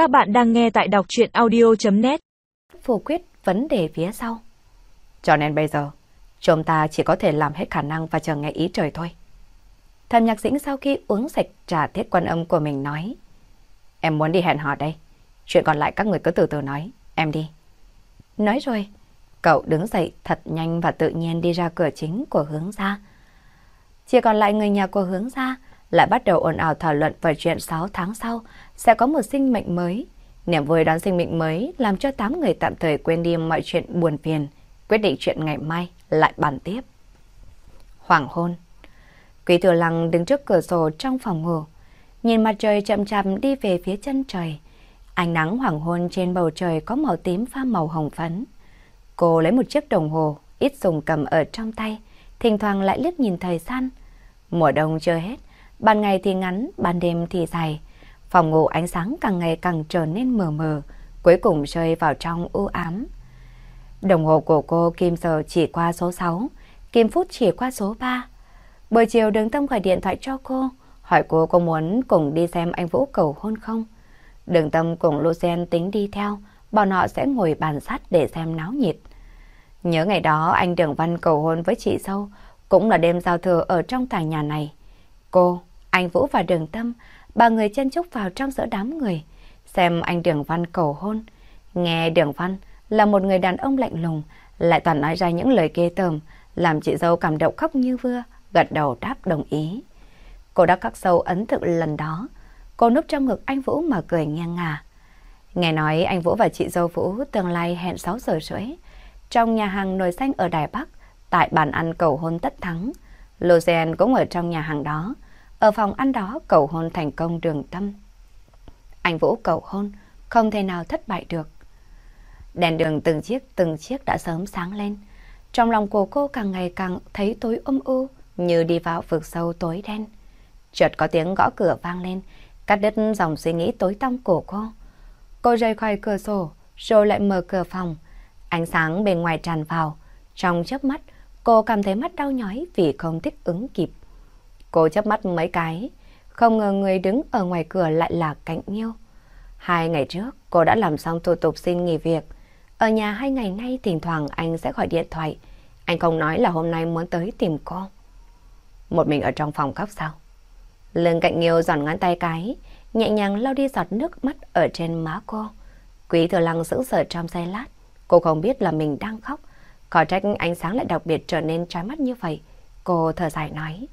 Các bạn đang nghe tại đọc chuyện audio.net Phủ quyết vấn đề phía sau. Cho nên bây giờ, chúng ta chỉ có thể làm hết khả năng và chờ nghe ý trời thôi. Thầm nhạc dĩnh sau khi uống sạch trà thiết quan âm của mình nói. Em muốn đi hẹn hò đây. Chuyện còn lại các người cứ từ từ nói. Em đi. Nói rồi, cậu đứng dậy thật nhanh và tự nhiên đi ra cửa chính của hướng ra. Chỉ còn lại người nhà của hướng ra lại bắt đầu ồn ào thảo luận về chuyện 6 tháng sau sẽ có một sinh mệnh mới. Niềm vui đón sinh mệnh mới làm cho 8 người tạm thời quên đi mọi chuyện buồn phiền, quyết định chuyện ngày mai lại bàn tiếp. Hoàng hôn Quý thừa lăng đứng trước cửa sổ trong phòng ngủ, nhìn mặt trời chậm chậm đi về phía chân trời. Ánh nắng hoàng hôn trên bầu trời có màu tím pha màu hồng phấn. Cô lấy một chiếc đồng hồ ít dùng cầm ở trong tay, thỉnh thoảng lại liếc nhìn thời gian. Mùa đông chưa hết, ban ngày thì ngắn, ban đêm thì dài. Phòng ngủ ánh sáng càng ngày càng trở nên mờ mờ, cuối cùng rơi vào trong u ám. Đồng hồ của cô kim giờ chỉ qua số 6, kim phút chỉ qua số 3. Buổi chiều đường tâm gọi điện thoại cho cô, hỏi cô có muốn cùng đi xem anh Vũ cầu hôn không. Đường tâm cùng Lucien tính đi theo, bọn họ sẽ ngồi bàn sắt để xem náo nhiệt. Nhớ ngày đó anh Đường Văn cầu hôn với chị Sâu, cũng là đêm giao thừa ở trong tòa nhà này. Cô, anh Vũ và Đường Tâm, ba người chân chúc vào trong giữa đám người, xem anh Đường Văn cầu hôn. Nghe Đường Văn là một người đàn ông lạnh lùng, lại toàn nói ra những lời ghê tởm, làm chị dâu cảm động khóc như vừa, gật đầu đáp đồng ý. Cô đã khắc sâu ấn tượng lần đó, cô núp trong ngực anh Vũ mà cười ngang ngà. Nghe nói anh Vũ và chị dâu Vũ tương lai hẹn 6 giờ rưỡi, trong nhà hàng nồi xanh ở Đài Bắc, tại bàn ăn cầu hôn tất thắng. Lucien cũng ở trong nhà hàng đó, ở phòng ăn đó cầu hôn thành công đường tâm. Anh Vũ cầu hôn, không thể nào thất bại được. Đèn đường từng chiếc từng chiếc đã sớm sáng lên. Trong lòng của cô càng ngày càng thấy tối âm u, như đi vào vực sâu tối đen. Chợt có tiếng gõ cửa vang lên, cắt đứt dòng suy nghĩ tối tăm của cô. Cô rời khỏi cửa sổ, rồi lại mở cửa phòng. Ánh sáng bên ngoài tràn vào. Trong chớp mắt, cô cảm thấy mắt đau nhói vì không thích ứng kịp. Cô chớp mắt mấy cái, không ngờ người đứng ở ngoài cửa lại là Cảnh Nhiêu. Hai ngày trước, cô đã làm xong thủ tục xin nghỉ việc. Ở nhà hai ngày nay thỉnh thoảng anh sẽ gọi điện thoại. Anh không nói là hôm nay muốn tới tìm cô. Một mình ở trong phòng khóc sao? Lương Cạnh Nhiêu giòn ngón tay cái, nhẹ nhàng lau đi giọt nước mắt ở trên má cô. Quý thừa lăng sững sờ trong giây lát. Cô không biết là mình đang khóc. Có trách ánh sáng lại đặc biệt trở nên trói mắt như vậy. Cô thở dài nói.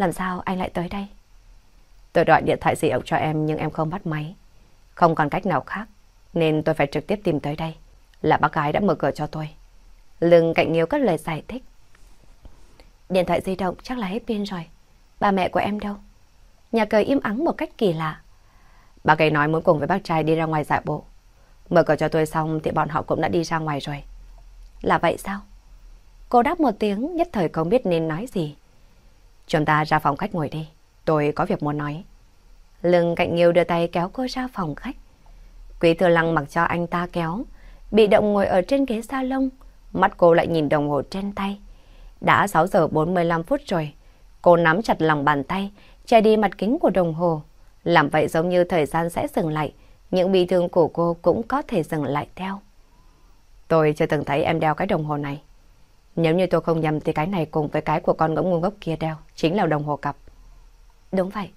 Làm sao anh lại tới đây? Tôi gọi điện thoại di động cho em nhưng em không bắt máy. Không còn cách nào khác. Nên tôi phải trực tiếp tìm tới đây. Là bác gái đã mở cửa cho tôi. Lưng cạnh nghiêu các lời giải thích. Điện thoại di động chắc là hết pin rồi. Ba mẹ của em đâu? Nhà cờ im ắng một cách kỳ lạ. Bác ấy nói muốn cùng với bác trai đi ra ngoài dạo bộ. Mở cửa cho tôi xong thì bọn họ cũng đã đi ra ngoài rồi. Là vậy sao? Cô đáp một tiếng, nhất thời không biết nên nói gì. Chúng ta ra phòng khách ngồi đi. Tôi có việc muốn nói. Lưng cạnh nghiêu đưa tay kéo cô ra phòng khách. Quý thừa lăng mặc cho anh ta kéo. Bị động ngồi ở trên ghế salon. Mắt cô lại nhìn đồng hồ trên tay. Đã 6 giờ 45 phút rồi. Cô nắm chặt lòng bàn tay, che đi mặt kính của đồng hồ. Làm vậy giống như thời gian sẽ dừng lại. Những bị thương của cô cũng có thể dừng lại theo. Tôi chưa từng thấy em đeo cái đồng hồ này. Nếu như tôi không nhầm thì cái này cùng với cái của con ngỗng ngu ngốc kia đeo chính là đồng hồ cặp. Đúng vậy.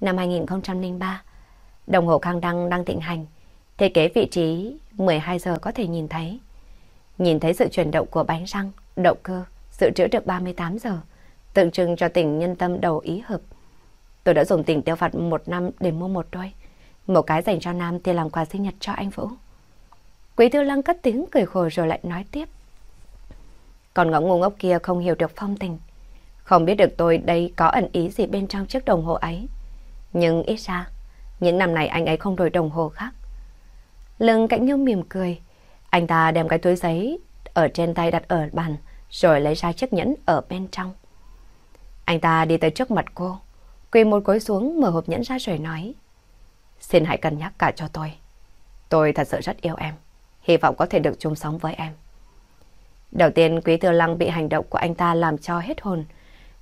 Năm 2003, đồng hồ khang đăng đang thịnh hành. Thế kế vị trí 12 giờ có thể nhìn thấy. Nhìn thấy sự chuyển động của bánh răng, động cơ, dự trữ được 38 giờ, tượng trưng cho tình nhân tâm đầu ý hợp. Tôi đã dùng tiền tiêu vặt một năm để mua một đôi. Một cái dành cho Nam thì làm quà sinh nhật cho anh Vũ. Quý Tư Lăng cất tiếng cười khổ rồi lại nói tiếp. Còn ngỗng ngu ngốc kia không hiểu được phong tình. Không biết được tôi đây có ẩn ý gì bên trong chiếc đồng hồ ấy. Nhưng ít ra, những năm này anh ấy không đổi đồng hồ khác. Lưng cạnh nhau mỉm cười. Anh ta đem cái túi giấy ở trên tay đặt ở bàn, rồi lấy ra chiếc nhẫn ở bên trong. Anh ta đi tới trước mặt cô, quỳ một gối xuống mở hộp nhẫn ra rồi nói. Xin hãy cân nhắc cả cho tôi. Tôi thật sự rất yêu em, hy vọng có thể được chung sống với em. Đầu tiên Quý Thừa Lăng bị hành động của anh ta làm cho hết hồn.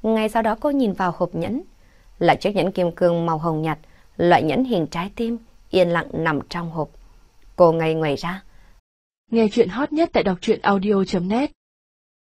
Ngay sau đó cô nhìn vào hộp nhẫn, là chiếc nhẫn kim cương màu hồng nhạt, loại nhẫn hình trái tim, yên lặng nằm trong hộp. Cô ngây ngoài ra. Nghe chuyện hot nhất tại đọc truyện audio.net